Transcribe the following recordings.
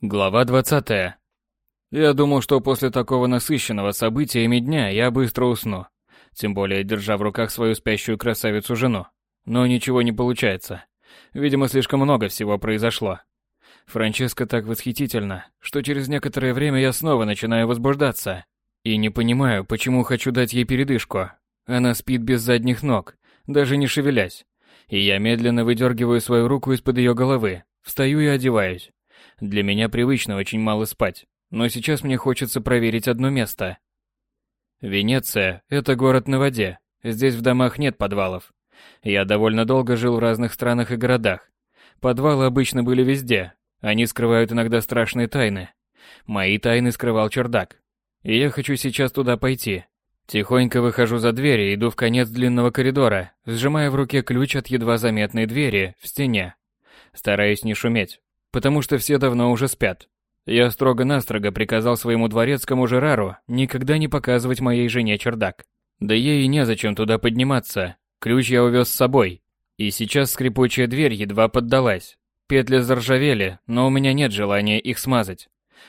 Глава 20. Я думал, что после такого насыщенного событиями дня я быстро усну. Тем более, держа в руках свою спящую красавицу-жену. Но ничего не получается. Видимо, слишком много всего произошло. Франческа так восхитительна, что через некоторое время я снова начинаю возбуждаться. И не понимаю, почему хочу дать ей передышку. Она спит без задних ног, даже не шевелясь. И я медленно выдергиваю свою руку из-под ее головы, встаю и одеваюсь. Для меня привычно очень мало спать, но сейчас мне хочется проверить одно место. Венеция – это город на воде. Здесь в домах нет подвалов. Я довольно долго жил в разных странах и городах. Подвалы обычно были везде. Они скрывают иногда страшные тайны. Мои тайны скрывал чердак. И я хочу сейчас туда пойти. Тихонько выхожу за дверь и иду в конец длинного коридора, сжимая в руке ключ от едва заметной двери в стене. Стараюсь не шуметь, потому что все давно уже спят. Я строго-настрого приказал своему дворецкому Жерару никогда не показывать моей жене чердак. Да ей и незачем туда подниматься. Ключ я увез с собой. И сейчас скрипучая дверь едва поддалась. Петли заржавели, но у меня нет желания их смазать.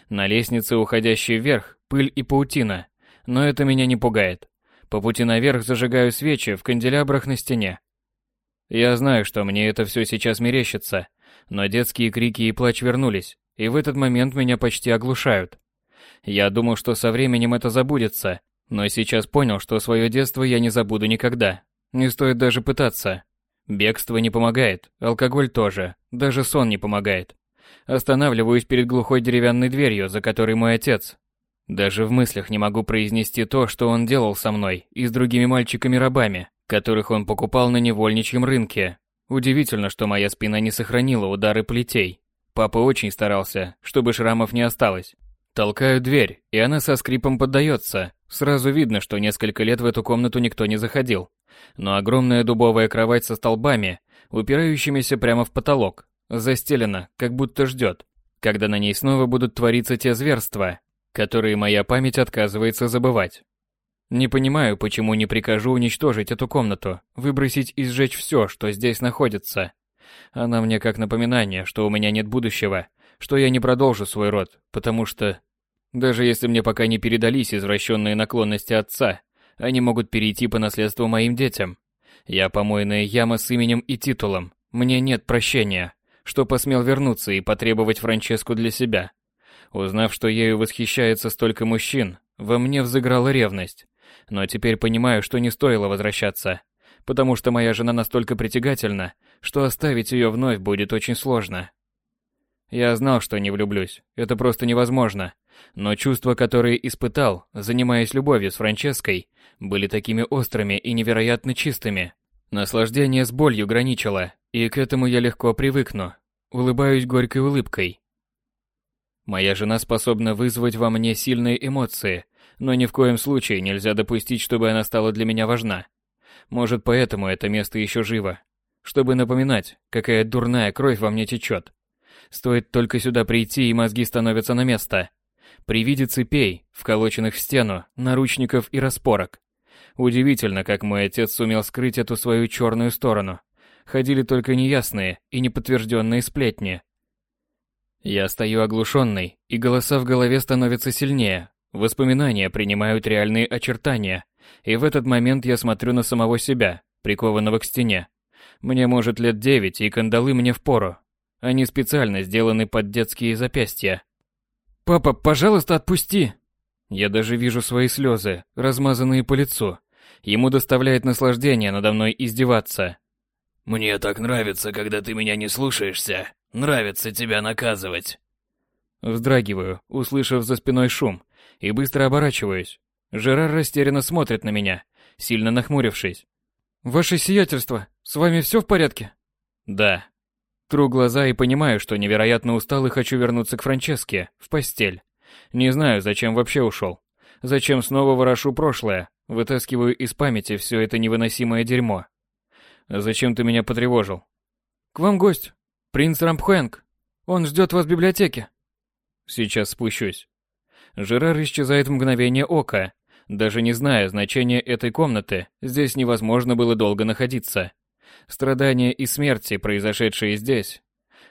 На лестнице, уходящей вверх, пыль и паутина. Но это меня не пугает. По пути наверх зажигаю свечи в канделябрах на стене. Я знаю, что мне это все сейчас мерещится, но детские крики и плач вернулись, и в этот момент меня почти оглушают. Я думал, что со временем это забудется, но сейчас понял, что свое детство я не забуду никогда. Не стоит даже пытаться. Бегство не помогает, алкоголь тоже, даже сон не помогает. Останавливаюсь перед глухой деревянной дверью, за которой мой отец. Даже в мыслях не могу произнести то, что он делал со мной и с другими мальчиками-рабами, которых он покупал на невольничьем рынке, Удивительно, что моя спина не сохранила удары плетей. Папа очень старался, чтобы шрамов не осталось. Толкаю дверь, и она со скрипом поддается. Сразу видно, что несколько лет в эту комнату никто не заходил. Но огромная дубовая кровать со столбами, упирающимися прямо в потолок, застелена, как будто ждет, когда на ней снова будут твориться те зверства, которые моя память отказывается забывать. Не понимаю, почему не прикажу уничтожить эту комнату, выбросить и сжечь все, что здесь находится. Она мне как напоминание, что у меня нет будущего, что я не продолжу свой род, потому что... Даже если мне пока не передались извращенные наклонности отца, они могут перейти по наследству моим детям. Я помойная яма с именем и титулом. Мне нет прощения, что посмел вернуться и потребовать Франческу для себя. Узнав, что ею восхищается столько мужчин, во мне взыграла ревность. Но теперь понимаю, что не стоило возвращаться, потому что моя жена настолько притягательна, что оставить ее вновь будет очень сложно. Я знал, что не влюблюсь, это просто невозможно. Но чувства, которые испытал, занимаясь любовью с Франческой, были такими острыми и невероятно чистыми. Наслаждение с болью граничило, и к этому я легко привыкну. Улыбаюсь горькой улыбкой. Моя жена способна вызвать во мне сильные эмоции, но ни в коем случае нельзя допустить, чтобы она стала для меня важна. Может, поэтому это место еще живо. Чтобы напоминать, какая дурная кровь во мне течет. Стоит только сюда прийти, и мозги становятся на место. При виде цепей, вколоченных в стену, наручников и распорок. Удивительно, как мой отец сумел скрыть эту свою черную сторону. Ходили только неясные и неподтвержденные сплетни. Я стою оглушенный, и голоса в голове становятся сильнее, Воспоминания принимают реальные очертания, и в этот момент я смотрю на самого себя, прикованного к стене. Мне может лет девять, и кандалы мне впору. Они специально сделаны под детские запястья. «Папа, пожалуйста, отпусти!» Я даже вижу свои слезы, размазанные по лицу. Ему доставляет наслаждение надо мной издеваться. «Мне так нравится, когда ты меня не слушаешься. Нравится тебя наказывать». Вздрагиваю, услышав за спиной шум, и быстро оборачиваюсь. Жерар растерянно смотрит на меня, сильно нахмурившись. «Ваше сиятельство, с вами все в порядке?» «Да». Тру глаза и понимаю, что невероятно устал и хочу вернуться к Франческе, в постель. Не знаю, зачем вообще ушел. Зачем снова ворошу прошлое, вытаскиваю из памяти все это невыносимое дерьмо. Зачем ты меня потревожил? К вам гость. Принц Рампхэнг. Он ждет вас в библиотеке. Сейчас спущусь. Жерар исчезает в мгновение ока. Даже не зная значения этой комнаты, здесь невозможно было долго находиться. Страдания и смерти, произошедшие здесь,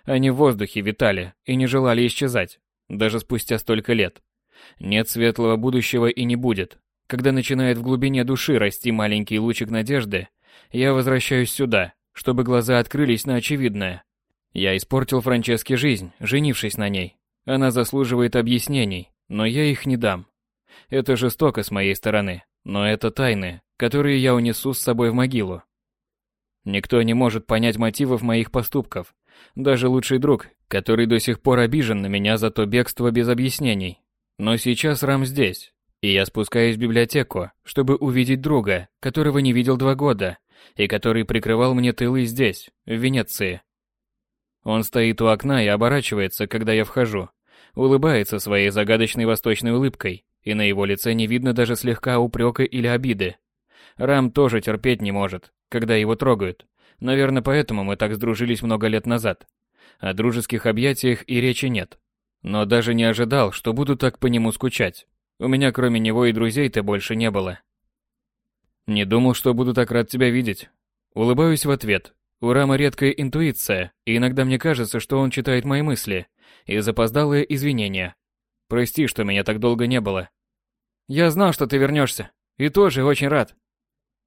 они в воздухе витали и не желали исчезать. даже спустя столько лет. Нет светлого будущего и не будет. Когда начинает в глубине души расти маленький лучик надежды, я возвращаюсь сюда, чтобы глаза открылись на очевидное. Я испортил Франческе жизнь, женившись на ней. Она заслуживает объяснений, но я их не дам. Это жестоко с моей стороны, но это тайны, которые я унесу с собой в могилу. Никто не может понять мотивов моих поступков, даже лучший друг, который до сих пор обижен на меня за то бегство без объяснений. Но сейчас Рам здесь, и я спускаюсь в библиотеку, чтобы увидеть друга, которого не видел два года, и который прикрывал мне тылы здесь, в Венеции. Он стоит у окна и оборачивается, когда я вхожу, улыбается своей загадочной восточной улыбкой, и на его лице не видно даже слегка упрека или обиды. Рам тоже терпеть не может, когда его трогают. Наверное, поэтому мы так сдружились много лет назад. О дружеских объятиях и речи нет. Но даже не ожидал, что буду так по нему скучать. У меня кроме него и друзей-то больше не было. Не думал, что буду так рад тебя видеть. Улыбаюсь в ответ. У Рама редкая интуиция, и иногда мне кажется, что он читает мои мысли. И запоздалые извинения. Прости, что меня так долго не было. Я знал, что ты вернешься. И тоже очень рад.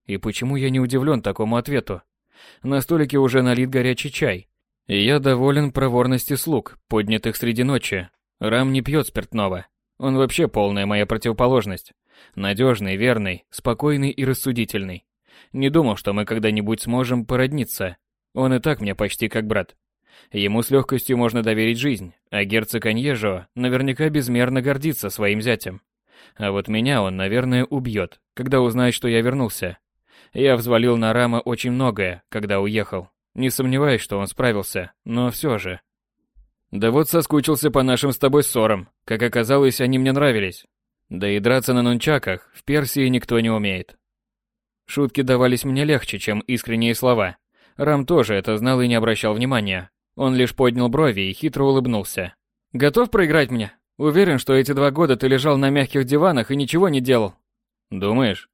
И почему я не удивлен такому ответу? На столике уже налит горячий чай. И я доволен проворности слуг, поднятых среди ночи. Рам не пьет спиртного. Он вообще полная моя противоположность. Надежный, верный, спокойный и рассудительный. Не думал, что мы когда-нибудь сможем породниться. Он и так мне почти как брат. Ему с легкостью можно доверить жизнь, а герцог Аньежо наверняка безмерно гордится своим зятем. А вот меня он, наверное, убьет, когда узнает, что я вернулся. Я взвалил на Рама очень многое, когда уехал. Не сомневаюсь, что он справился, но все же. Да вот соскучился по нашим с тобой ссорам. Как оказалось, они мне нравились. Да и драться на нунчаках в Персии никто не умеет. Шутки давались мне легче, чем искренние слова. Рам тоже это знал и не обращал внимания. Он лишь поднял брови и хитро улыбнулся. «Готов проиграть мне? Уверен, что эти два года ты лежал на мягких диванах и ничего не делал». «Думаешь?»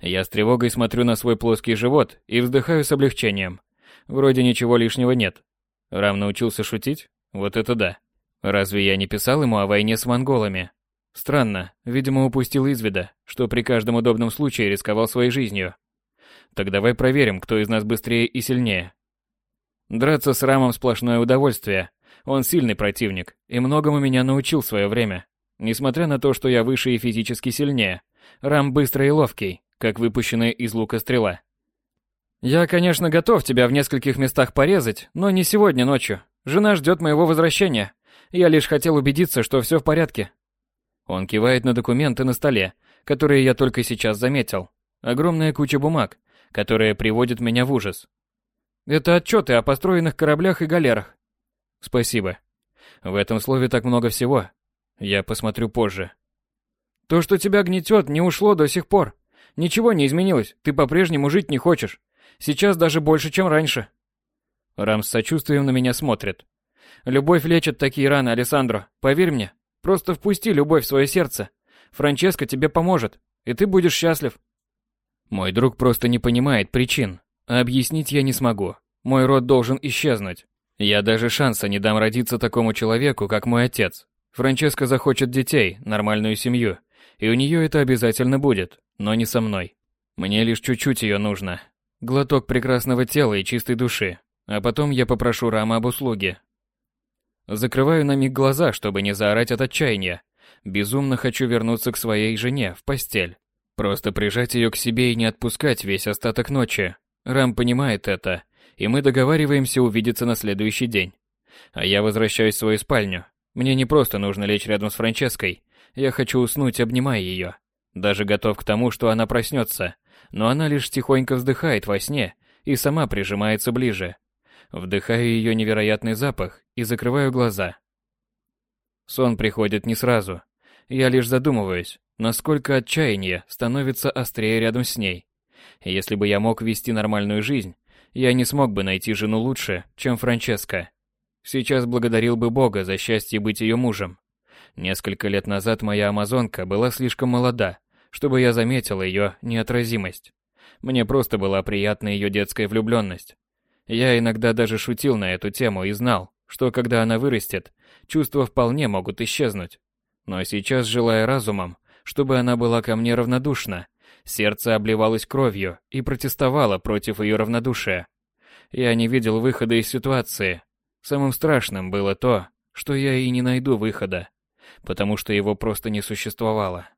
Я с тревогой смотрю на свой плоский живот и вздыхаю с облегчением. Вроде ничего лишнего нет. Рам научился шутить? Вот это да. Разве я не писал ему о войне с монголами? Странно, видимо, упустил из вида, что при каждом удобном случае рисковал своей жизнью. Так давай проверим, кто из нас быстрее и сильнее. Драться с Рамом сплошное удовольствие. Он сильный противник и многому меня научил в свое время. Несмотря на то, что я выше и физически сильнее, Рам быстрый и ловкий, как выпущенная из лука стрела. Я, конечно, готов тебя в нескольких местах порезать, но не сегодня ночью. Жена ждет моего возвращения. Я лишь хотел убедиться, что все в порядке. Он кивает на документы на столе, которые я только сейчас заметил. Огромная куча бумаг, которая приводит меня в ужас. Это отчеты о построенных кораблях и галерах. Спасибо. В этом слове так много всего. Я посмотрю позже. То, что тебя гнетет, не ушло до сих пор. Ничего не изменилось, ты по-прежнему жить не хочешь. Сейчас даже больше, чем раньше. Рам с сочувствием на меня смотрит. Любовь лечит такие раны, Алессандро, поверь мне. Просто впусти любовь в свое сердце. Франческа тебе поможет, и ты будешь счастлив. Мой друг просто не понимает причин, объяснить я не смогу. Мой род должен исчезнуть. Я даже шанса не дам родиться такому человеку, как мой отец. Франческа захочет детей, нормальную семью, и у нее это обязательно будет, но не со мной. Мне лишь чуть-чуть ее нужно. Глоток прекрасного тела и чистой души. А потом я попрошу Рама об услуге. Закрываю на миг глаза, чтобы не заорать от отчаяния. Безумно хочу вернуться к своей жене в постель. Просто прижать ее к себе и не отпускать весь остаток ночи. Рам понимает это, и мы договариваемся увидеться на следующий день. А я возвращаюсь в свою спальню. Мне не просто нужно лечь рядом с Франческой. Я хочу уснуть, обнимая ее. Даже готов к тому, что она проснется, но она лишь тихонько вздыхает во сне и сама прижимается ближе. Вдыхаю ее невероятный запах и закрываю глаза. Сон приходит не сразу. Я лишь задумываюсь, насколько отчаяние становится острее рядом с ней. Если бы я мог вести нормальную жизнь, я не смог бы найти жену лучше, чем Франческа. Сейчас благодарил бы Бога за счастье быть ее мужем. Несколько лет назад моя амазонка была слишком молода, чтобы я заметил ее неотразимость. Мне просто была приятна ее детская влюбленность. Я иногда даже шутил на эту тему и знал, что когда она вырастет, чувства вполне могут исчезнуть. Но сейчас, желая разумом, чтобы она была ко мне равнодушна, сердце обливалось кровью и протестовало против ее равнодушия. Я не видел выхода из ситуации. Самым страшным было то, что я и не найду выхода, потому что его просто не существовало.